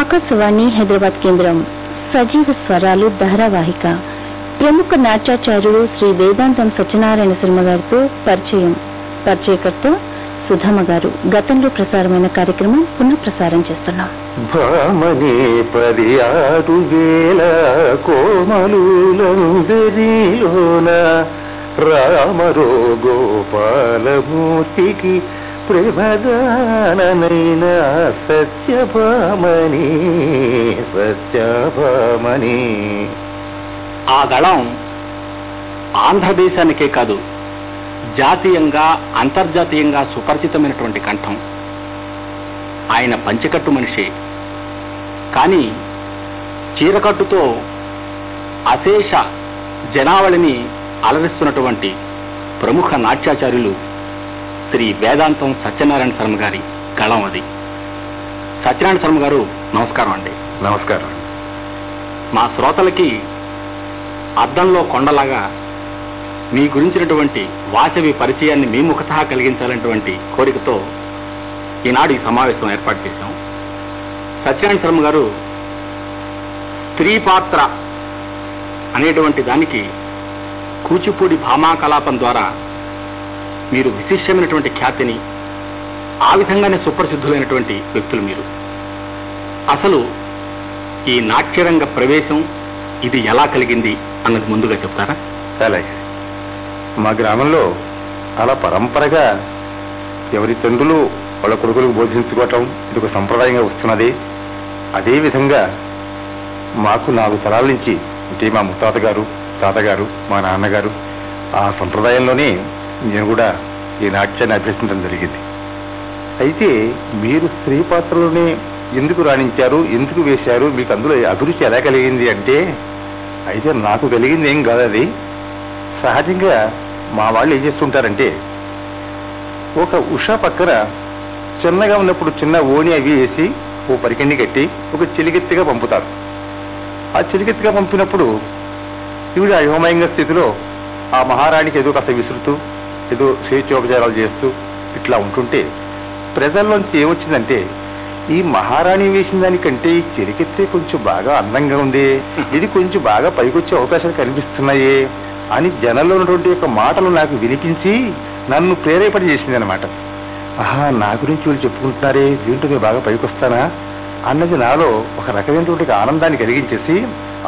ఆకాశవాణి హైదరాబాద్ కేంద్రం. సజీవ స్వరాలు ధారావాహిక. ప్రముఖ నాట్యాచార్యుడు శ్రీ వేదాంతం సత్యనారాయణ శర్మ గారితో పరిచయం. పరిచయకర్త సుధామ గారు. గతంలో ప్రసారమైన కార్యక్రమం పునః ప్రసారం చేస్తున్నాం. భామని పది ఆరు వేల కోమలులందరిలోన రామరో గోపాలమూర్తికి ప్రమదాననైన సత్యభామని సత్యభామని. ఆ దళం ఆంధ్రదేశానికే కాదు జాతీయంగా అంతర్జాతీయంగా సుపరిచితమైనటువంటి కంఠం. ఆయన పంచకట్టు మనిషి. కానీ చీరకట్టుతో అశేష జనావళిని అలరిస్తున్నటువంటి ప్రముఖ నాట్యాచార్యులు శ్రీ వేదాంతం సత్యనారాయణ శర్మ గారి గళం అది. సత్యనారాయణ శర్మ గారు నమస్కారం అండి. నమస్కారం. మా శ్రోతలకి అద్దంలో కొండలాగా మీ గురించినటువంటి వాసవి పరిచయాన్ని మీ ముఖతహా కలిగించాలన్నటువంటి కోరికతో ఈనాడు ఈ సమావేశం ఏర్పాటు చేశాం. సత్యనారాయణ శర్మ గారు స్త్రీ పాత్ర అనేటువంటి దానికి కూచిపూడి భామా కలాపం ద్వారా మీరు విశిష్టమైనటువంటి ఖ్యాతిని ఆ విధంగానే సుప్రసిద్ధులైనటువంటి వ్యక్తులు మీరు. అసలు ఈ నాట్యరంగ ప్రవేశం ఇది ఎలా కలిగింది అన్నది ముందుగా చెప్తారా? అలాగే మా గ్రామంలో అలా పరంపరగా ఎవరి తండ్రులు వాళ్ళ కొడుకులకు బోధించుకోవటం ఇది ఒక సంప్రదాయంగా వస్తున్నది. అదేవిధంగా మాకు నాలుగు తరాల నుంచి అంటే మా ముత్తాత గారు తాతగారు మా నాన్నగారు ఆ సంప్రదాయంలోనే నేను కూడా ఈ నాట్యాన్ని అభ్యసించడం జరిగింది. అయితే మీరు స్త్రీ పాత్రలోనే ఎందుకు రాణించారు ఎందుకు వేశారు మీకు అందులో అభిరుచి ఎలా కలిగింది అంటే అయితే నాకు కలిగింది ఏం కాదు అది. సహజంగా మా వాళ్ళు ఏం చేస్తుంటారంటే ఒక ఉష పక్కన చిన్నగా ఉన్నప్పుడు చిన్న ఓణి అవి వేసి ఓ పరికండి కట్టి ఒక చిలికెత్తిగా పంపుతారు. ఆ చిలికెత్తిగా పంపినప్పుడు ఈవిడ అయోమయంగా స్థితిలో ఆ మహారాణికి ఏదో కాస్త విసురుతూ ఏదో స్వేచ్ఛోపచారాలు చేస్తూ ఇట్లా ఉంటుంటే ప్రజల్లోంచి ఏమొచ్చిందంటే ఈ మహారాణి వేసిన దానికంటే ఈ చిరికెత్తే కొంచెం బాగా అందంగా ఉంది ఇది కొంచెం బాగా పైకొచ్చే అవకాశాలు కనిపిస్తున్నాయే అని జనంలో ఉన్నటువంటి యొక్క మాటలు నాకు వినిపించి నన్ను ప్రేరేపణ చేసింది అనమాట ఆహా నా గురించి వీళ్ళు చెప్పుకుంటున్నారే దీంట్లో నేను బాగా పైకొస్తానా? అన్నది నాలో ఒక రకమైనటువంటి ఆనందాన్ని కలిగించేసి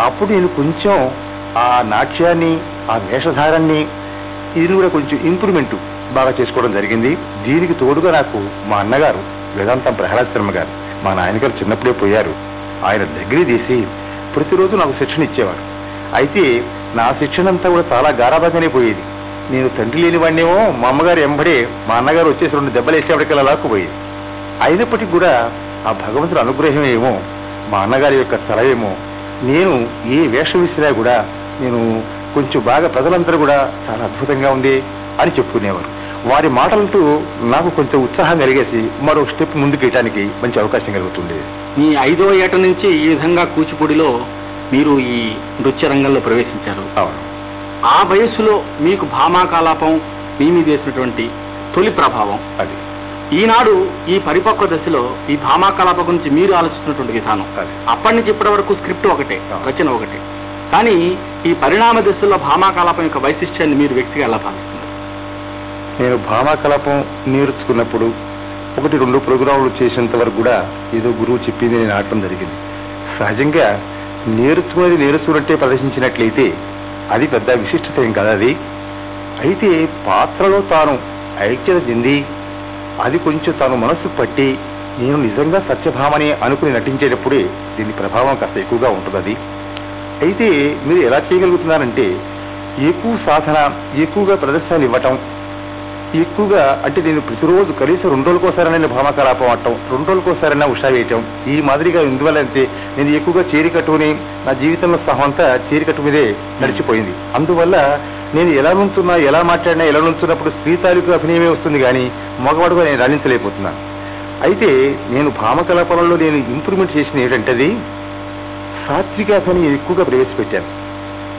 అప్పుడు నేను కొంచెం ఆ నాట్యాన్ని ఆ వేషధారాన్ని ఇది కూడా కొంచెం ఇంప్రూవ్మెంట్ బాగా చేసుకోవడం జరిగింది. దీనికి తోడుగా నాకు మా అన్నగారు వేదాంతం ప్రహ్లాద్ శర్మ గారు మా నాయనగారు చిన్నప్పుడే పోయారు. ఆయన దగ్గర తీసి ప్రతిరోజు నాకు శిక్షణ ఇచ్చేవారు. అయితే నా శిక్షణ అంతా కూడా చాలా గారాబాగానే పోయేది. నేను తండ్రి లేని వాడినేమో మా అమ్మగారు ఎంబడే మా అన్నగారు వచ్చేసి రెండు దెబ్బలు వేసేవాడికల్లా లాక్కుపోయేది. అయినప్పటికీ కూడా ఆ భగవంతుడు అనుగ్రహం ఏమో మా అన్నగారి యొక్క తలవేమో నేను ఏ వేషం వేసినా కూడా నేను కొంచెం బాగా ప్రజలందరూ కూడా చాలా అద్భుతంగా ఉంది అని చెప్పుకునేవారు. వారి మాటలతో నాకు కొంచెం ఉత్సాహం కలిగేసి మరో స్టెప్ ముందుకు వేయడానికి మంచి అవకాశం కలుగుతుంది. మీ ఐదో ఏట నుంచి ఈ విధంగా కూచిపూడిలో మీరు ఈ నృత్య రంగంలో ప్రవేశించారు. అవును. ఆ వయస్సులో మీకు భామాకాలాపం మీ మీద వేసినటువంటి తొలి ప్రభావం. అది. ఈనాడు ఈ పరిపక్వ దశలో ఈ భామాకలాప గురించి మీరు ఆలోచిస్తున్నటువంటి విధానం. అప్పటి నుంచి ఇప్పటి వరకు స్క్రిప్ట్ ఒకటే. రచన ఒకటే. కానీ ఈ పరిణామ దశలో భామాకలాపం యొక్క వైశిష్ట్యాన్ని మీరు వ్యక్తిగా ఎలా భావిస్తున్నారు? నేను భామాకలాపం నేర్చుకున్నప్పుడు ఒకటి రెండు ప్రోగ్రాములు చేసేంత వరకు కూడా ఏదో గురువు చెప్పింది నేను ఆడటం జరిగింది. సహజంగా నేర్చుకునేది నేర్చుకున్నట్టే ప్రదర్శించినట్లయితే అది పెద్ద విశిష్టత ఏం కాదు అది. అయితే పాత్రలో తాను ఐక్యత చెంది అది కొంచెం తాను మనస్సు పట్టి నేను నిజంగా సత్యభామని అనుకుని నటించేటప్పుడే దీని ప్రభావం కాస్త ఎక్కువగా ఉంటుంది అది అయితే మీరు ఎలా చేయగలుగుతున్నారంటే ఎక్కువ సాధన ఎక్కువగా ప్రదర్శనలు ఇవ్వటం ఎక్కువగా అంటే నేను ప్రతిరోజు కనీసం రెండు రోజులకోసారైనా భామకలాపం ఆడటం రెండు రోజులకోసారైనా ఉషా వేయటం ఈ మాదిరిగా ఎందువల్ల అంటే నేను ఎక్కువగా చీరి కట్టుకుని నా జీవితంలో సహం అంతా చేరికట్టు మీదే నడిచిపోయింది. అందువల్ల నేను ఎలా నుంచున్నా ఎలా మాట్లాడినా ఎలా నుంచున్నప్పుడు స్త్రీ తాలూకు అభినయమే వస్తుంది కానీ మగవాడుగా నేను రాణించలేకపోతున్నాను. అయితే నేను భామకలాపంలో నేను ఇంప్రూవ్మెంట్ చేసిన ఏంటంటే అది సాత్వికాసని ఎక్కువగా ప్రవేశపెట్టాను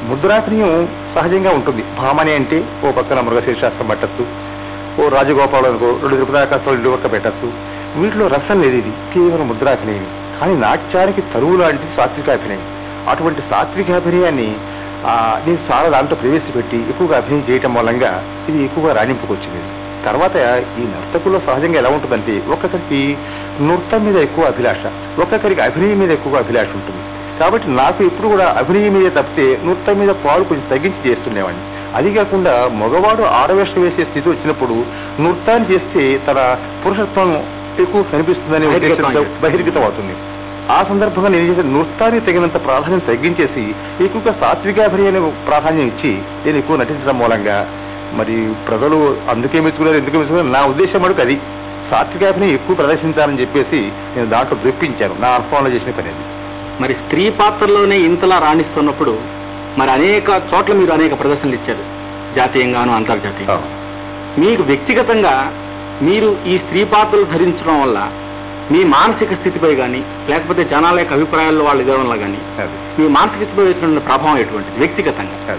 ముద్రాసనీయం సహజంగా ఉంటుంది. భామని అంటే ఓ పక్కన మృగశీర్షాస్త్రం పట్టచ్చు ఓ రాజగోపాలనుకో రెండు తిరుపతి ఇల్లు పక్క పెట్టచ్చు. వీటిలో రసం లేదు ఇది కేవలం ముద్రాభినయం కానీ నాట్యానికి తరువు లాంటి సాత్విక అభినయం అటువంటి సాత్విక అభినయాన్ని నేను చాలా దాంట్లో ప్రవేశపెట్టి ఎక్కువగా అభినయం చేయటం మూలంగా ఇది ఎక్కువగా రాణింపుకొచ్చింది తర్వాత ఈ నర్తకుల్లో సహజంగా ఎలా ఉంటుందంటే ఒక్కొక్కరికి నృత్యం మీద ఎక్కువ అభిలాష ఒక్కొక్కరికి అభినయం మీద ఎక్కువ అభిలాష ఉంటుంది. కాబట్టి నాకు ఎప్పుడు కూడా అభినయం మీద తప్పితే నృత్యం మీద పాలు కొంచెం తగ్గించి చేస్తుండేవాడిని. అది కాకుండా మగవాడు ఆడవేషం వేసే స్థితి వచ్చినప్పుడు నృత్యాన్ని చేస్తే తన పురుషత్వం ఎక్కువ కనిపిస్తుందనే బహిర్గతం ఉద్దేశంతో అవుతుంది. బహిర్గతం అవుతుంది ఆ సందర్భంగా నేను చేసే నృత్యానికి తగినంత ప్రాధాన్యం తగ్గించేసి ఎక్కువగా సాత్వికాభినయాన్ని ప్రాధాన్యం ఇచ్చి నేను ఎక్కువ నటించడం మూలంగా. మరి ప్రజలు అందుకే మెచ్చుకున్నారు ఎందుకు మెచ్చుకున్నారు? నా ఉద్దేశం మటుకు అది. సాత్వికాభినయం ఎక్కువ ప్రదర్శించాలని చెప్పేసి నేను దాంట్లో ద్రిప్పించాను నా అనుభవంలో చేసిన పని అది. మరి స్త్రీ పాత్రలోనే ఇంతలా రాణిస్తున్నప్పుడు మరి అనేక చోట్ల మీరు అనేక ప్రదర్శనలు ఇచ్చారు. జాతీయంగాను అంతర్జాతీయంగా మీకు వ్యక్తిగతంగా మీరు ఈ స్త్రీ పాత్రలు ధరించడం వల్ల మీ మానసిక స్థితిపై కానీ లేకపోతే జనాల యొక్క అభిప్రాయాల్లో వాళ్ళు ఇవ్వడం వల్ల కానీ మీ మానసిక స్థితిపై వచ్చిన ప్రభావం ఎటువంటిది? వ్యక్తిగతంగా.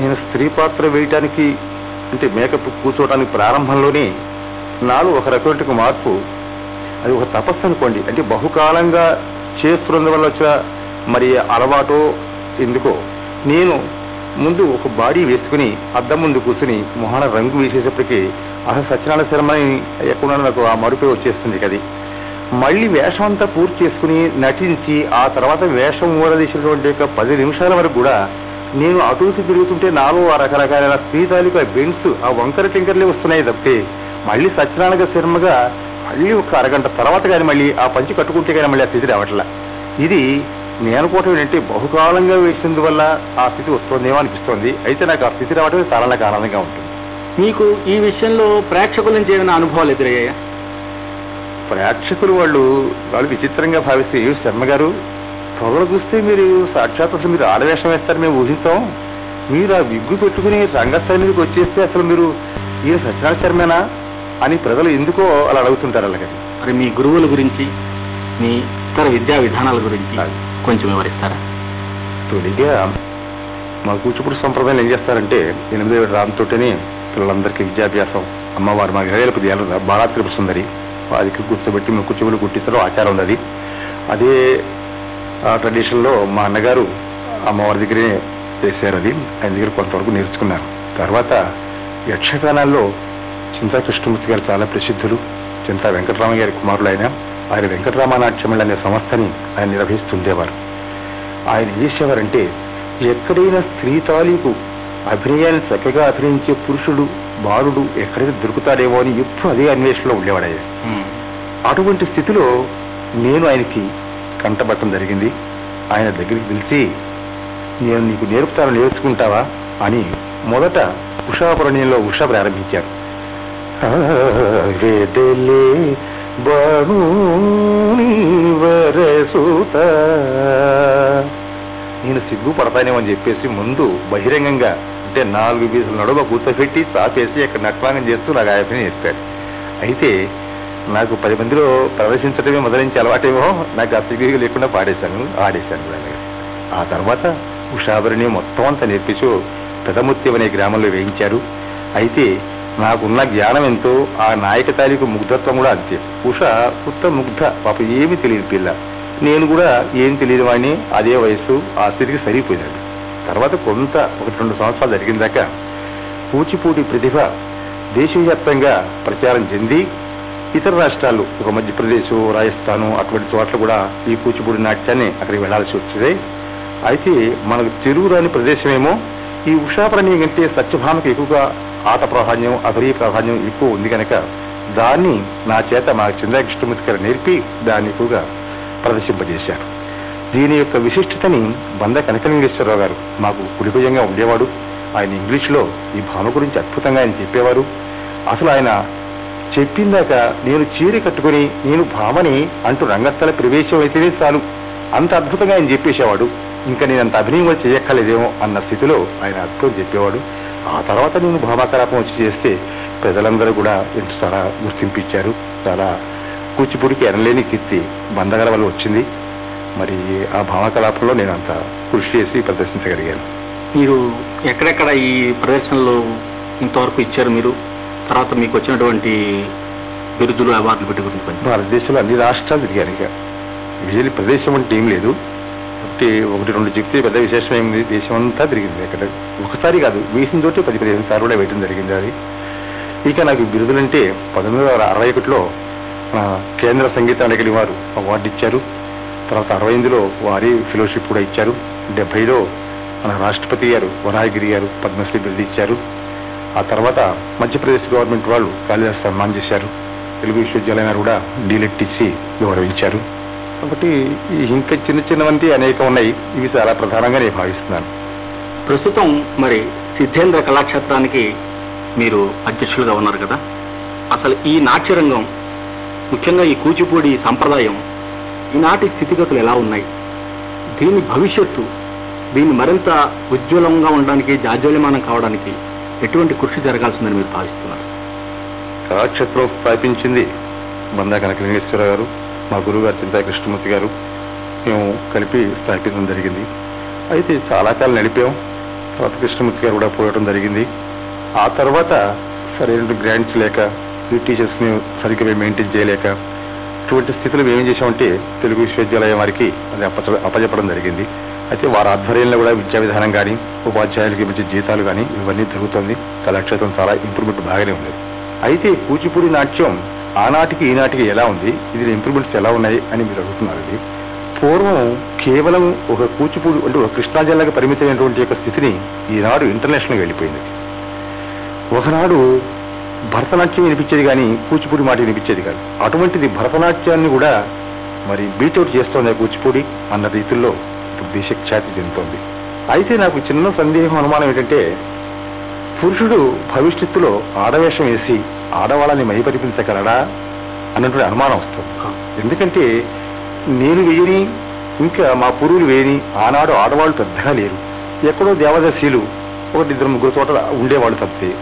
నేను స్త్రీ పాత్ర వేయటానికి అంటే మేకప్ కూర్చోవడానికి ప్రారంభంలోనే నాలో ఒక రకమైన మార్పు అది ఒక తపస్సు అనుకోండి. అంటే బహుకాలంగా చేస్తున్నందు వల్ల వచ్చిన మరి అలవాటు ఎందుకో. నేను ముందు ఒక బాడీ వేసుకుని అద్దం ముందు కూర్చుని మొహన రంగు వేసేటప్పటికీ అసలు సత్యనారాయణ శర్మని ఎక్కడ నాకు ఆ మరుపే వచ్చేస్తుంది కది. మళ్ళీ వేషం అంతా పూర్తి చేసుకుని నటించి ఆ తర్వాత వేషం ఊరదీసినటువంటి యొక్క పది నిమిషాల వరకు కూడా నేను అటు తిరుగుతుంటే నాలో ఆ రకరకాల స్త్రీ తాలూకా బెండ్స్ ఆ వంకర టింకర్లే వస్తున్నాయి తప్పే మళ్ళీ సత్యనారాయణ శర్మగా మళ్ళీ ఒక అరగంట తర్వాత కానీ మళ్ళీ ఆ పంచి కట్టుకుంటే కానీ మళ్ళీ ఆ స్థితి రావట్లా. ఇది నేను అనుకోవటం ఏంటంటే బహుకాలంగా వేసినందువల్ల ఆ స్థితి వస్తుందేమో అనిపిస్తోంది. అయితే నాకు ఆ స్థితి రావటం చాలా నాకు ఆనందంగా ఉంటుంది. మీకు ఈ విషయంలో ప్రేక్షకుల నుంచి ఏమైనా అనుభవాలు ఎదురయ్యాయా? ప్రేక్షకులు వాళ్ళు వాళ్ళు విచిత్రంగా భావిస్తే "ఏ శర్మ గారు? పొగలు చూస్తే మీరు సాక్షాత్ అసలు మీరు ఆడవేషం వేస్తారు మేము ఊహిస్తాం మీరు ఆ విగ్గు పెట్టుకుని రంగస్థలం మీదకి వచ్చేస్తే అసలు మీరు ఈయన సత్యనారాయణ శర్మేనా? అని ప్రజలు ఎందుకో అలా అడుగుతుంటారు అలాగే. మరి మీ గురువుల గురించి మీ ఇతర విద్యా విధానాల గురించి. కొంచెం వివరిస్తారా? తొలిగా మా కూచిపూడి సంప్రదాయం ఏం చేస్తారంటే ఎనిమిదో ఏడు రామతోటని పిల్లలందరికీ విద్యాభ్యాసం అమ్మవారు మా గృహలకు దేయాలి బాలా త్రిపుర సుందరి వారికి కూర్చోబెట్టి మేము కూచిపూడి కుట్టించడం ఆచారం ఉంది అది ట్రెడిషన్లో మా అన్నగారు అమ్మవారి దగ్గరే చేశారు అది ఆయన దగ్గర కొంతవరకు నేర్చుకున్నాను తర్వాత యక్షగానాల్లో చింతా కృష్ణమూర్తి గారు చాలా ప్రసిద్ధులు. చింతా వెంకటరామ గారి కుమారులు ఆయన వెంకటరామనాట్యములు అనే సంస్థని ఆయన నిర్వహిస్తుండేవారు. ఆయన ఏం చేసేవారంటే ఎక్కడైనా స్త్రీ తాలూకు అభినయాన్ని చక్కగా అభినయించే పురుషుడు బాలుడు ఎక్కడైనా దొరుకుతాడేమో అని ఎప్పుడు అదే అన్వేషణలో ఉండేవాడయ్య. అటువంటి స్థితిలో నేను ఆయనకి కంటబట్టం జరిగింది. ఆయన దగ్గరికి పిలిచి నేను నీకు నేర్పుతాను నేర్చుకుంటావా? అని మొదట ఉషాపురణ్యంలో ఉష ప్రారంభించారు. వెదలే బాణూని వరసుత. నేను సిగ్గుపడతానేమని అని చెప్పేసి ముందు బహిరంగంగా అంటే నాలుగు బీసులు నడుమ కూర్చోబెట్టి తాపేసి అక్కడ నట్వాంగం చేస్తూ నాకు ఆయన చెప్పాడు. అయితే నాకు పది మందిలో ప్రదర్శించడమే మొదలించి అలవాటేమో. నాకు ఆ సిగ్గు లేకుండా పాడేశాను ఆడేశాను ఆ తర్వాత ఉషాభరణి మొత్తం అంతా నేర్పించు పెదముత్తి అనే గ్రామంలో వేయించారు. అయితే నాకున్న జ్ఞానం ఎంతో ఆ నాయక తాలికు ముగ్ధత్వం కూడా అంతే. ఉష పుట్ట ముగ్ధ పాప ఏమి తెలియదు పిల్ల. నేను కూడా ఏం తెలియని వాడిని అదే వయసు ఆ స్థితికి సరిపోయినాడు తర్వాత కొంత ఒకటి రెండు సంవత్సరాలు జరిగిందాక కూచిపూడి ప్రతిభ దేశవ్యాప్తంగా ప్రచారం చెంది ఇతర రాష్ట్రాలు ఒక మధ్యప్రదేశ్ రాజస్థాను అటువంటి చోట్ల కూడా ఈ కూచిపూడి నాట్యాన్ని అక్కడికి వెళ్ళాల్సి వచ్చింది. అయితే మనకు తెలుగు రాని ప్రదేశమేమో ఈ ఉషాప్రణీయం కంటే సత్యభామకు ఎక్కువగా ఆట ప్రాధాన్యం అభినయ ప్రాధాన్యం ఎక్కువ ఉంది కనుక దాన్ని నా చేత మా చంద్ర కృష్ణమూర్తి గారు నేర్పి దాన్ని ఎక్కువగా ప్రదర్శింపజేశారు. దీని యొక్క విశిష్టతని బంద కనకలింగేశ్వరరావు గారు మాకు కుడిభుజంగా ఉండేవాడు. ఆయన ఇంగ్లీష్లో ఈ భామ గురించి అద్భుతంగా ఆయన చెప్పేవారు. అసలు ఆయన చెప్పిందాక నేను చీర కట్టుకుని నేను భామని అంటూ రంగస్థల ప్రవేశం అయితేనే చాలు. అంత అద్భుతంగా ఆయన చెప్పేసేవాడు. ఇంకా నేను అంత అభినయం చేయక్కర్లేదేమో అన్న స్థితిలో ఆయన అద్భుతం చెప్పేవాడు. ఆ తర్వాత నేను భామాకలాపం వచ్చి చేస్తే ప్రజలందరూ కూడా ఎంతో చాలా గుర్తింపు ఇచ్చారు చాలా కూచిపూడికి ఎనలేని కీర్తి బందగల వల్ల వచ్చింది. మరి ఆ భామకలాపంలో నేను అంత కృషి చేసి ప్రదర్శించగలిగాను. మీరు ఎక్కడెక్కడ ఈ ప్రదర్శనలు ఇంతవరకు ఇచ్చారు మీరు? తర్వాత మీకు వచ్చినటువంటి బిరుదులు అవార్డులు పెట్టి గురించి కొంచెం. భారతదేశంలో అన్ని రాష్ట్రాలు తిరిగాను ఇక. విజయ ప్రదేశం అంటే ఏం లేదు. ఒకటి ఒకటి రెండు చెప్తే పెద్ద విశేషమైంది దేశం అంతా తిరిగింది అక్కడ ఒకసారి కాదు వేసిన తోటి పది పదిహేను సార్లు కూడా వేయడం జరిగింది అది. ఇక నాకు బిరుదులంటే పంతొమ్మిది వందల అరవై ఒకటిలో మన కేంద్ర సంగీత అడిగిన వారు అవార్డు ఇచ్చారు. తర్వాత అరవై ఎనిమిదిలో వారి ఫెలోషిప్ కూడా ఇచ్చారు. డెబ్బైలో మన రాష్ట్రపతి గారు వరాహగిరి గారు పద్మశ్రీ బిరుదు ఇచ్చారు. ఆ తర్వాత మధ్యప్రదేశ్ గవర్నమెంట్ వాళ్ళు కాళిదాస్ సన్మాన్ చేశారు. తెలుగు విశ్వవిద్యాలయం కూడా డీలెట్ ఇచ్చి గౌరవించారు. కాబట్టి ఈ ఇంకా చిన్న చిన్నవంటి అనేకం ఉన్నాయి. ఇవి చాలా ప్రధానంగా నేను భావిస్తున్నాను. ప్రస్తుతం మరి సిద్ధేంద్ర కళాక్షేత్రానికి మీరు అధ్యక్షులుగా ఉన్నారు కదా. అసలు ఈ నాట్యరంగం ముఖ్యంగా ఈ కూచిపూడి సంప్రదాయం ఈనాటి స్థితిగతులు ఎలా ఉన్నాయి? దీని భవిష్యత్తు దీన్ని మరింత ఉజ్వలంగా ఉండడానికి జాజ్వల్యమానం కావడానికి ఎటువంటి కృషి జరగాల్సిందని మీరు భావిస్తున్నారు? కళాక్షేత్రం స్థాపించింది బందా కనక లింగేశ్వర గారు. మా గురువు గారు చింతా కృష్ణమూర్తి గారు మేము కలిపి స్థాపించడం జరిగింది. అయితే చాలా కాలం నడిపాం. తర్వాత కృష్ణమూర్తి గారు కూడా పోవడం జరిగింది. ఆ తర్వాత సరైన గ్రాంట్స్ లేక ఈ టీచర్స్ని సరిగ్గా మెయింటైన్ చేయలేక ఇటువంటి స్థితిలో మేము ఏం చేసామంటే తెలుగు విశ్వవిద్యాలయం వారికి అది అప్పచ అప్పచెప్పడం జరిగింది. అయితే వారి ఆధ్వర్యంలో కూడా విద్యా విధానం కానీ ఉపాధ్యాయులకి మంచి జీతాలు కానీ ఇవన్నీ జరుగుతుంది. కళాక్షేత్రం చాలా ఇంప్రూవ్మెంట్ బాగానే ఉంది. అయితే కూచిపూడి నాట్యం ఆనాటికి ఈనాటికి ఎలా ఉంది? ఇది ఇంప్రూవ్మెంట్స్ ఎలా ఉన్నాయి? అని మీరు అడుగుతున్నారు ఇది పూర్వం కేవలం ఒక కూచిపూడి అంటే ఒక కృష్ణా జిల్లాకి పరిమితమైనటువంటి యొక్క స్థితిని ఈనాడు ఇంటర్నేషనల్గా వెళ్ళిపోయింది. ఒకనాడు భరతనాట్యం వినిపించేది కానీ కూచిపూడి మాట వినిపించేది కాదు. అటువంటిది భరతనాట్యాన్ని కూడా మరి బీటౌట్ చేస్తోంది కూచిపూడి అన్న రీతిలో ఇప్పుడు దేశఖ్యాతి చెందుతోంది. అయితే నాకు చిన్న సందేహం అనుమానం ఏంటంటే పురుషుడు భవిష్యత్తులో ఆడవేషం వేసి ఆడవాళ్ళని మైపరిపించగలడా అన్నటువంటి అనుమానం వస్తుంది. ఎందుకంటే నేను వేయని ఇంకా మా పూర్వులు వేయని ఆనాడు ఆడవాళ్ళు పెద్దగా లేరు. ఎక్కడో దేవదశీలు ఒకటి ఇద్దరు ముగ్గురు చోట ఉండేవాళ్ళు తప్పితే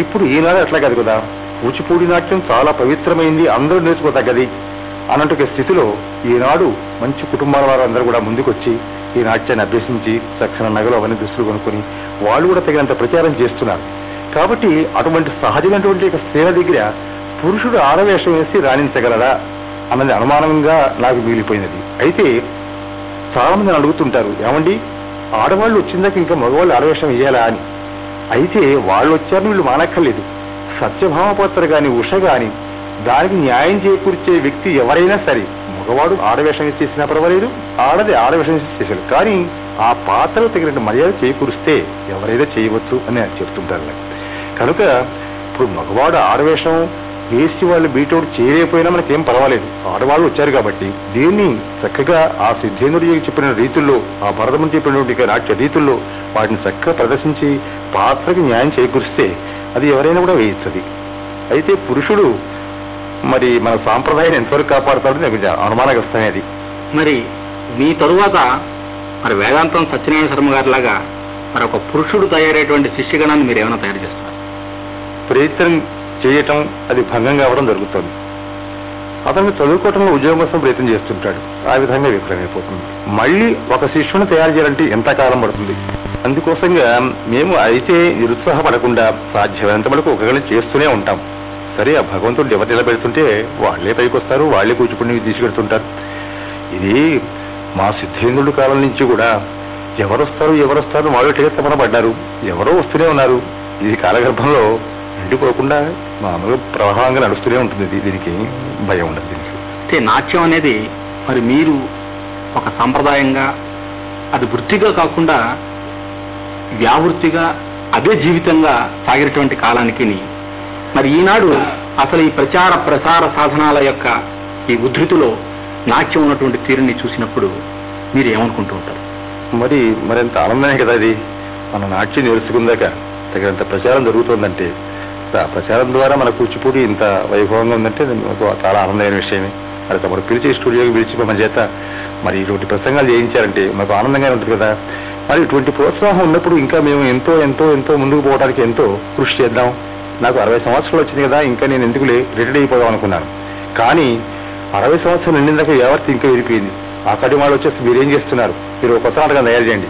ఇప్పుడు ఈనాడు అట్లా కాదు కదా. కూచిపూడి నాట్యం చాలా పవిత్రమైంది అందరూ నేర్చుకోదగ్గది అన్నట్టు స్థితిలో ఈనాడు మంచి కుటుంబాల వారు అందరూ కూడా ముందుకొచ్చి ఈ నాట్యాన్ని అభ్యసించి చక్కన నగలు అవన్నీ దుస్తులు కొనుక్కొని వాళ్ళు కూడా తగినంత ప్రచారం చేస్తున్నారు. కాబట్టి అటువంటి సహజమైనటువంటి స్త్రీల దగ్గర పురుషుడు ఆడవేషం వేసి రాణించగలరా అన్నది అనుమానంగా నాకు మిగిలిపోయినది. అయితే చాలామంది అడుగుతుంటారు ఏమండి ఆడవాళ్ళు వచ్చిందాక ఇంకా మగవాళ్ళు ఆడవేషం వేయాలా అని? అయితే వాళ్ళు వచ్చారని వీళ్ళు మానక్కర్లేదు. సత్యభామపత్ర గాని ఉష గాని దానికి న్యాయం చేకూర్చే వ్యక్తి ఎవరైనా సరే మగవాడు ఆడవేషం చేసినా పర్వాలేదు ఆడది ఆడవేషం వేసి చేశారు కానీ ఆ పాత్రకు తగిన మర్యాద చేకూరిస్తే ఎవరైనా చేయవచ్చు అని చెప్తుంటారు నాకు. కనుక ఇప్పుడు మగవాడు ఆడవేషం వేసి వాళ్ళు బీటౌట్ చేయలేకపోయినా మనకేం పర్వాలేదు. ఆడవాళ్ళు వచ్చారు కాబట్టి దీన్ని చక్కగా ఆ సిద్ధేంద్రుడు చెప్పిన రీతుల్లో ఆ భరతముని చెప్పినటువంటి నాట్య రీతుల్లో వాటిని చక్కగా ప్రదర్శించి పాత్రకి న్యాయం చేకూరిస్తే అది ఎవరైనా కూడా వేయిస్తుంది. అయితే పురుషుడు మరి మన సాంప్రదాయాన్ని ఎంతవరకు కాపాడుతాడో నాకు కొంచెం అనుమానగ్రస్తమే అది. మరి మీ తరువాత మరి వేదాంతం సత్యనారాయణ శర్మ గారి లాగా మరి ఒక పురుషుడు తయారయ్యేటువంటి శిష్యగణాన్ని మీరు ఏమైనా తయారు చేస్తారు? ప్రయత్నం చేయటం అది భంగం కావడం జరుగుతుంది. అతను చదువుకోవటంలో ఉద్యోగం కోసం ప్రయత్నం చేస్తుంటాడు. ఆ విధంగా విఫలమైపోతుంది. మళ్ళీ ఒక శిష్యుని తయారు చేయాలంటే ఎంత కాలం పడుతుంది? అందుకోసంగా మేము అయితే నిరుత్సాహపడకుండా సాధ్యమైనంత వరకు ఒకరిని చేస్తూనే ఉంటాం. సరే ఆ భగవంతుడు ఎవరు నిలబెడుతుంటే వాళ్ళే పైకి వస్తారు వాళ్ళే కూచిపూడిని తీసుకెడుతుంటారు ఇది మా సిద్ధేంద్రుడి కాలం నుంచి కూడా ఎవరు వస్తారు ఎవరు వస్తారు వాళ్ళు టీర్తమన పడ్డారు ఎవరో వస్తూనే ఉన్నారు. ఇది కాలగర్భంలో ఎండిపోకుండా మామూలుగా ప్రవాహంగా నడుస్తూనే ఉంటుంది. దీనికి భయం ఉండదు దీనికి. అయితే నాట్యం అనేది మరి మీరు ఒక సంప్రదాయంగా అది వృత్తిగా కాకుండా వ్యావృత్తిగా అదే జీవితంగా సాగినటువంటి కాలానికి మరి ఈనాడు అసలు ఈ ప్రచార ప్రసార సాధనాల యొక్క ఈ ఉద్ధృతిలో నాట్యం ఉన్నటువంటి తీరుని చూసినప్పుడు మీరు ఏమనుకుంటూ ఉంటారు? మరి మరింత ఆనందమే కదా అది మన నాట్యం నేర్చుకుందాక తగినంత ప్రచారం జరుగుతుందంటే ప్రచారం ద్వారా మన కూచిపూడి ఇంత వైభవంగా ఉందంటే మాకు చాలా ఆనందమైన విషయమే. మరి తమరు పిలిచి స్టూడియోకి పిలిచి మన చేత మరి ఇటువంటి ప్రసంగాలు చేయించారంటే మాకు ఆనందంగానే ఉంటుంది కదా. మరి ఇటువంటి ప్రోత్సాహం ఉన్నప్పుడు ఇంకా మేము ఎంతో ఎంతో ఎంతో ముందుకు పోవడానికి ఎంతో కృషి చేద్దాం. నాకు అరవై సంవత్సరాలు వచ్చింది కదా ఇంకా నేను ఎందుకు రిటైర్ అయిపోదాం అనుకున్నాను. కానీ అరవై సంవత్సరాలు నిండిందాక వ్యవస్థ ఇంకా విరిపోయింది ఆ వాళ్ళు వచ్చేసి మీరేం చేస్తున్నారు? మీరు ఒక కొత్త నాటకం తయారు చేయండి.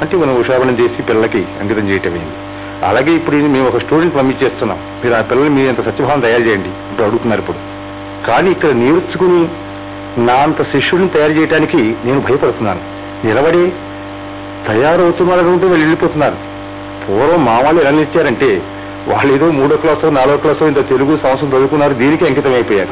అంటే మనం ఉషాబనం చేసి పిల్లలకి అంకితం చేయటమైంది? అలాగే ఇప్పుడు ఇది మేము ఒక స్టూడెంట్ పంపించేస్తున్నాం. మీరు ఆ పిల్లల్ని మీరు ఎంత సత్యభావం తయారు చేయండి. ఇప్పుడు అడుగుతున్నారు ఇప్పుడు. కానీ ఇక్కడ నేర్చుకుని నా అంత శిష్యుడిని తయారు చేయడానికి నేను భయపడుతున్నాను. నిలబడి తయారవుతున్నారు వాళ్ళు వెళ్ళిపోతున్నారు. పూర్వం మా వాళ్ళు ఎలా నిలిచారంటే వాళ్ళు ఏదో మూడో క్లాసో నాలుగో క్లాసో ఇంత తెలుగు సంవత్సరం చదువుకున్నారు దీనికి అంకితం అయిపోయారు.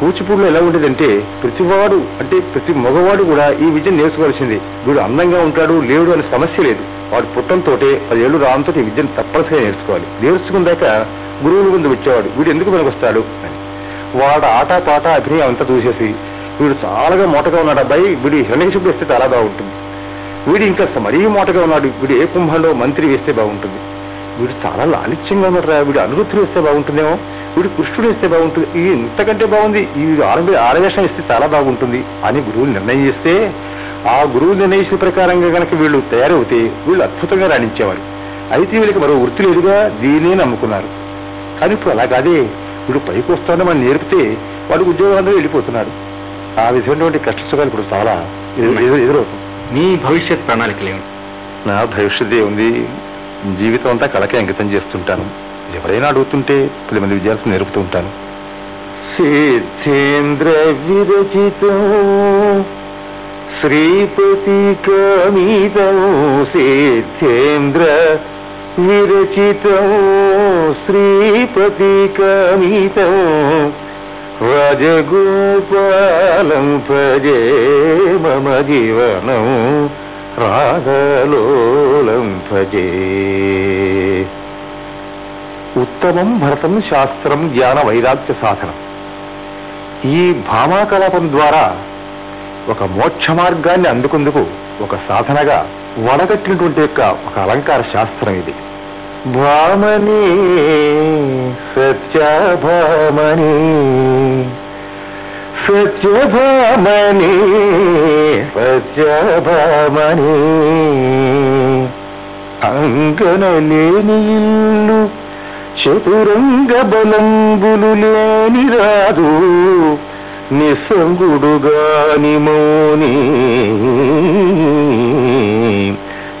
కూచిపూడిలో ఎలా ఉండేదంటే ప్రతివాడు అంటే ప్రతి మగవాడు కూడా ఈ విద్యను నేర్చుకోవాల్సింది. వీడు అందంగా ఉంటాడు లేడు అనే సమస్య లేదు. వాడు పుట్టంతోటే పదేళ్ళు రావడంతో ఈ విద్యను తప్పనిసరిగా నేర్చుకోవాలి. నేర్చుకుందాక గురువుల ముందు వచ్చేవాడు వీడు ఎందుకు పనికొస్తాడు అని. వాడు ఆట పాట అభినయం అంతా చూసేసి వీడు చాలాగా మోటగా ఉన్నాడు అబ్బాయి వీడి హిరణ్యశుడు వేస్తే చాలా బాగుంటుంది. వీడు ఇంకా మరీ మోటగా ఉన్నాడు వీడు ఏ కుంభంలో మంత్రి వేస్తే బాగుంటుంది. వీడు చాలా లాలిత్యంగా రా. వీడు అనురుద్ధులు వేస్తే బాగుంటుందేమో. వీడు కృష్ణుడు వేస్తే బాగుంటుంది. ఈ ఇంతకంటే బాగుంది. ఈ ఆరవే ఆరవేషం ఇస్తే చాలా బాగుంటుంది అని గురువులు నిర్ణయం చేస్తే ఆ గురువు నిర్ణయించిన ప్రకారంగా కనుక వీళ్ళు తయారవుతే వీళ్ళు అద్భుతంగా రాణించేవారు. అయితే వీళ్ళకి మరో వృత్తి లేదుగా. దీనే నమ్ముకున్నారు. కానీ ఇప్పుడు అలా కాదే. వీడు పైకి వస్తానని మనం నేర్పితే వాడు ఉద్యోగాలందరూ వెళ్ళిపోతున్నాడు. ఆ విధమైనటువంటి కష్ట సుఖాలు ఇప్పుడు చాలా ఎదురు- ఎదురు- ఎదురవుతుంది మీ భవిష్యత్ ప్రణాళికలు ఏమిటి? నా భవిష్యత్తు ఉంది. జీవితం అంతా కళకే అంకితం చేస్తుంటాను. ఎవరైనా అడుగుతుంటే పది మంది విద్యార్థులు నేర్పుతూ ఉంటాను. సిద్ధేంద్ర విరచితం శ్రీపతి కమితం. సిద్ధేంద్ర విరచితం శ్రీపతి కమితం. రాజగోపాలం భజే మమ జీవనం. రాగలోలం భజే ఉత్తమం భరతం శాస్త్రం జ్ఞాన వైరాగ్య సాధనం. ఈ భామాకలాపం ద్వారా ఒక మోక్ష మార్గాన్ని అందుకుందుకు ఒక సాధనగా వడగట్టినటువంటి యొక్క ఒక అలంకార శాస్త్రం ఇది. భామని సత్యభామని సత్యభామణి సత్యభామణి అంగన లేని ఇల్లు చతురంగ బలంబులు లేని రాదు నిస్సంగుడుగాని మౌని.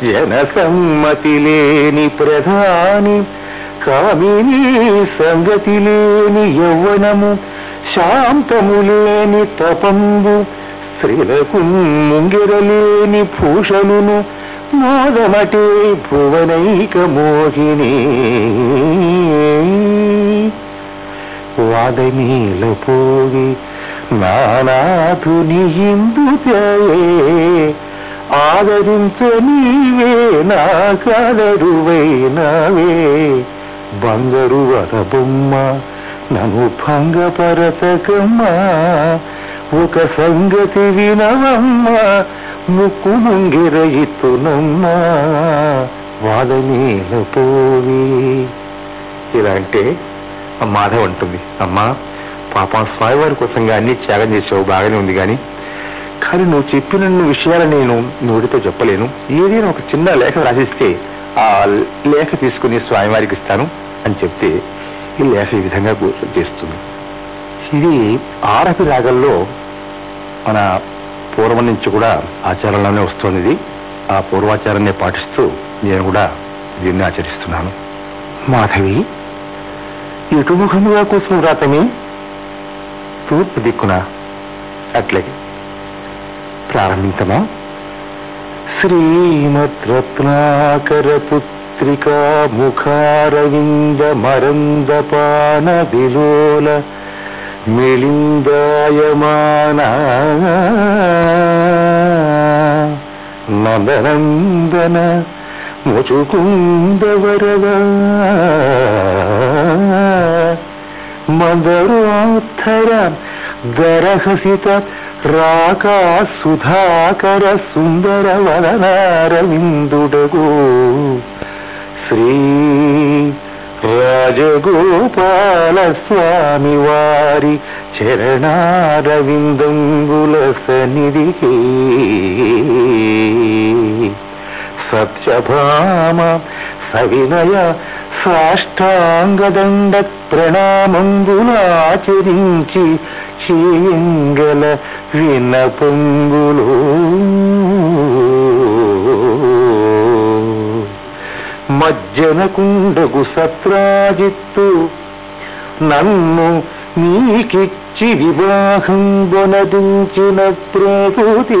జనసమ్మతి లేని ప్రధాని కామిని సంగతి లేని యౌవనము శాంతములేని తపంబు స్త్రీలకు ముంగిరలేని భూషణును మోదమటే భువనైక మోహిని వాదమీల పోగి నానాథుని ఇందుతే ఆదరించ నీవే నా కాదరువైనవే బంగారు వరబొమ్మ నన్ను భంగపరచకమ్మా ఒక సంగతి వినవమ్మా ముక్కు ముంగిర ఇత్తునమ్మా వాదనీల పోవి. ఇలా అంటే మాధవ్ అంటుంది అమ్మా పాపం స్వామివారి కోసం అన్ని త్యాగం చేసావు బాగానే ఉంది కానీ కానీ నువ్వు చెప్పిన విషయాలు నేను నోటితో చెప్పలేను. ఏదైనా ఒక చిన్న లేఖ రాసిస్తే ఆ లేఖ తీసుకుని స్వామివారికి ఇస్తాను అని చెప్తే ఈ విధంగా చేస్తుంది. ఇది ఆరపి రాగంలో మన పూర్వం నుంచి కూడా ఆచారంలోనే వస్తుంది ఇది. ఆ పూర్వాచారాన్ని పాటిస్తూ నేను కూడా దీన్ని ఆచరిస్తున్నాను. మాధవి ఎటుముఖముగా కోసం వ్రాతని తూర్పు దిక్కున అట్లాగే ప్రారంభించమా? శ్రీమద్రత్నాకర పుత్రికా ముఖారవింద మరందపాన విలోల మిళిందాయమాన నందనందన ముచుకుందవరద మదరోత్తర దరహసిత రాకా సుధాకర సుందర వదనారవిందుడగో శ్రీ రాజగోపాల స్వామి వారి చరణారవిందంగుల సన్నిధికి సత్యభామ సవినయ సాష్టాంగదండ ప్రణామంగులాచరించి చేయంగల వినపంగులు. మజ్జనకుండగు సత్రాజిత్తు నన్ను నీకిచ్చి వివాహం బొనదించిన ప్రకృతి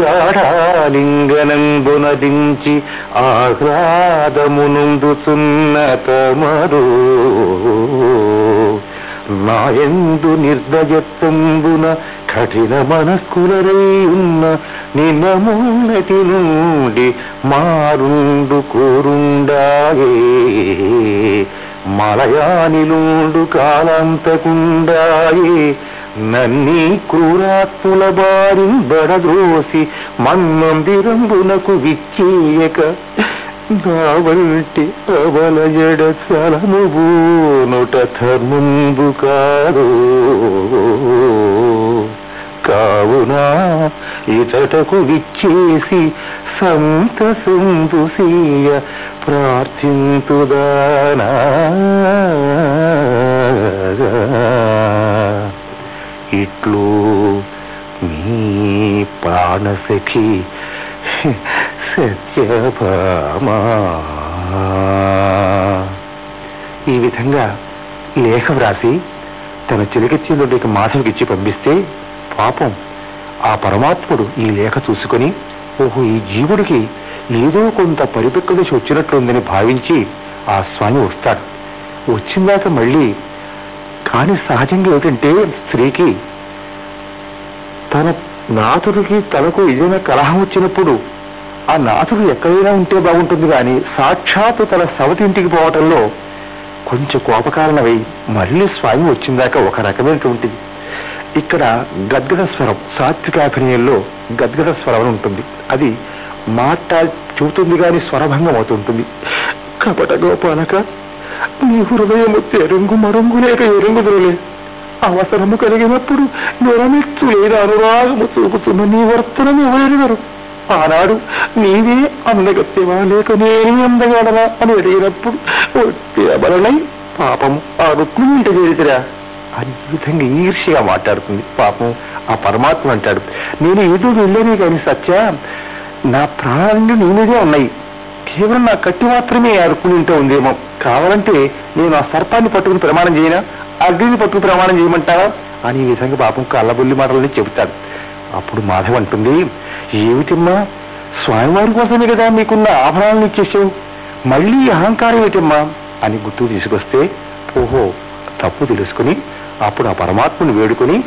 గాఢాలింగనంబునదించి ఆహ్లాదమునుందుచున్న తమరు. నాయందు నిర్దయత్వంబున కఠిన మనస్కులరై ఉన్న నిన్నమున్నటి నుండి మారుండు కోరుండాయే. మలయానిలుండు కాలంతకుండాయే. నన్నీ క్రూరాత్ముల బారిన్ బడద్రోసి మన్మందిరంబునకు విచ్చేయక నా వంటి అవలయడ చలముబూనుట ధర్మంబు కాదు. కావున ఇతటకు విచ్చేసి సంతసందు సీయ ప్రార్థింతుదానా. ఇట్లు మీ ప్రాణసఖి సత్యభామా. ఈ విధంగా లేఖ వ్రాసి తన చిలకెచ్చిలోకి మాధవికి ఇచ్చి పంపిస్తే పాపం ఆ పరమాత్ముడు ఈ లేఖ చూసుకొని ఓహో ఈ జీవుడికి ఏదో కొంత పరిపక్వత వచ్చినట్లుందని భావించి ఆ స్వామి వస్తాడు. వచ్చిందాక మళ్ళీ కానీ సహజంగా ఏమిటంటే స్త్రీకి తన నాథుడికి తనకు ఏదైనా కలహం వచ్చినప్పుడు ఆ నాథుడు ఎక్కడైనా ఉంటే బాగుంటుంది కానీ సాక్షాత్తు తన సవతింటికి పోవటంలో కొంచెం కోపకారణమై మళ్ళీ స్వామి వచ్చిందాక ఒక రకమైనటువంటిది. ఇక్కడ గద్గద స్వరం సాత్వికాభినయంలో గద్గద స్వరం ఉంటుంది. అది మాట చెబుతుంది కానీ స్వరభంగం అవుతుంటుంది. కపట గోపాలక నీ హృదయము తెరుంగు మరుంగు లేక ఎరుంగుదులే అవసరము కలిగినప్పుడు నిరమిత్తు లేదా అనురాగము చూపుతున్న నీ వర్తనం ఎవరెరుగరు ఆనాడు నీవే అందగత్తెవా లేక నేనే అందగలనా అని అడిగినప్పుడు ఒట్టి అబలనై పాపం ఆ రుక్మిణి ఇంట చేరితిరా అని విధంగా ఈర్ష్యగా మాట్లాడుతుంది. పాపం ఆ పరమాత్మ అంటాడు. నేను ఏదో వెళ్ళనే కానీ సత్య నా ప్రాణాలు నీ మీదే ఉన్నాయి. కేవలం నా కట్టి మాత్రమే ఆ ఉందేమో. కావాలంటే నేను ఆ సర్పాన్ని పట్టుకుని ప్రమాణం చేయనా? అగ్నిని పట్టుకుని ప్రమాణం చేయమంటావా? అని ఈ విధంగా పాపం కళ్ళబుల్లి మాటలని చెబుతాడు. అప్పుడు మాధవ్ అంటుంది ఏమిటమ్మా? స్వామివారి కోసమే కదా మీకున్న ఆభరణాలను ఇచ్చేసావు మళ్ళీ అహంకారం ఏమిటమ్మా? అని గుర్తు తీసుకొస్తే ఓహో తప్పు తెలుసుకుని అప్పుడు ఆ పరమాత్మను వేడుకొని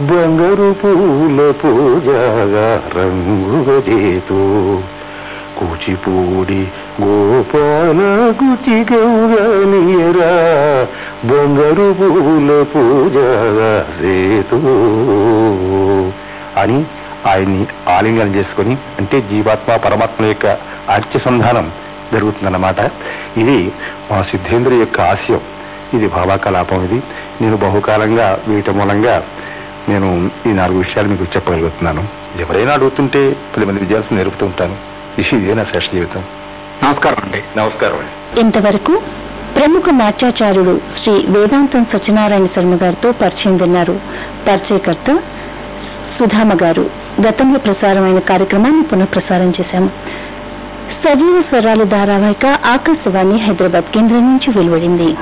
బంగారు పూల పూజగా రంగు చేతూ కూచిపూడి గోపాల గుచి గౌరనియరా బొంగరు పూల పూజ సేతు అని ఆయన్ని ఆలింగనం చేసుకొని అంటే జీవాత్మ పరమాత్మ యొక్క అత్యసంధానం జరుగుతుందన్నమాట. ఇది మా సిద్ధేంద్ర యొక్క ఆశయం. ఇది భావాకలాపం ఇది. నేను బహుకాలంగా వీటి మూలంగా నేను ఈ నాలుగు విషయాలు మీకు చెప్పగలుగుతున్నాను. ఎవరైనా అడుగుతుంటే పది మంది విద్యార్థులు నేర్పుతూ ఉంటాను ఇదే నా శ్రేష్ఠ జీవితం? నమస్కారం అండి. నమస్కారం. అండి ఇంతవరకు ప్రముఖ నాట్యాచార్యుడు శ్రీ వేదాంతం సత్యనారాయణ శర్మ గారితో పరిచయం విన్నారు. పరిచయకర్త సుధామ గారు. గతంలో ప్రసారమైన కార్యక్రమాన్ని పునఃప్రసారం చేశాము. సజీవ స్వరాలు ధారావాహిక ఆకాశవాణి హైదరాబాద్ కేంద్రం నుంచి వెలువడింది.